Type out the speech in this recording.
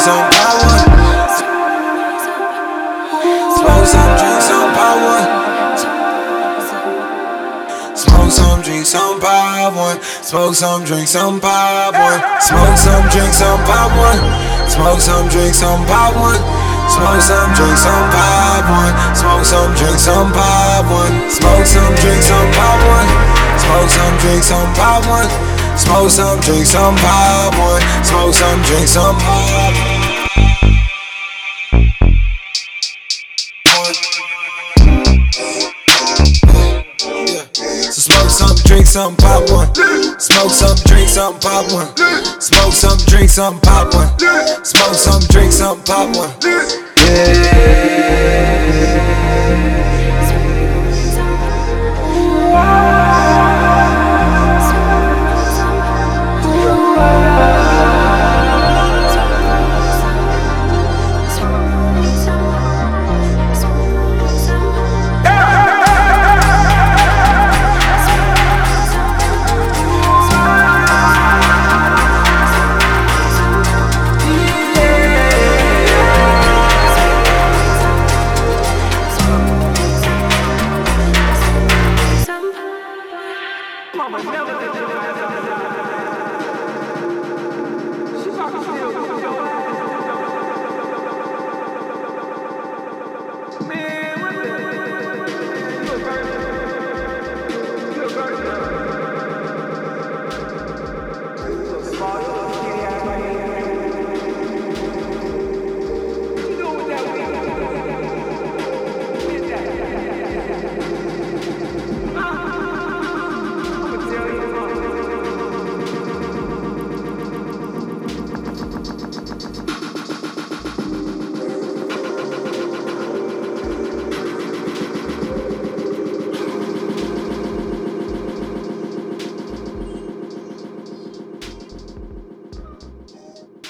drinks on power. Smoke some drinks on power. Smoke some drinks on power. Smoke some drinks on power. Smoke some drinks on power. Smoke some drinks on power. Smoke some drinks on pop one. Smoke some drinks on pop one. Smoke some drinks on pop one. Smoke some drinks on pop one. Smoke some, drink some, pop one. Smoke some, drink some, pop smoke some, drink some, pop one. Smoke some, drink some, pop one. Smoke some, drink some, pop one. Smoke some, drink some, pop one. Yeah.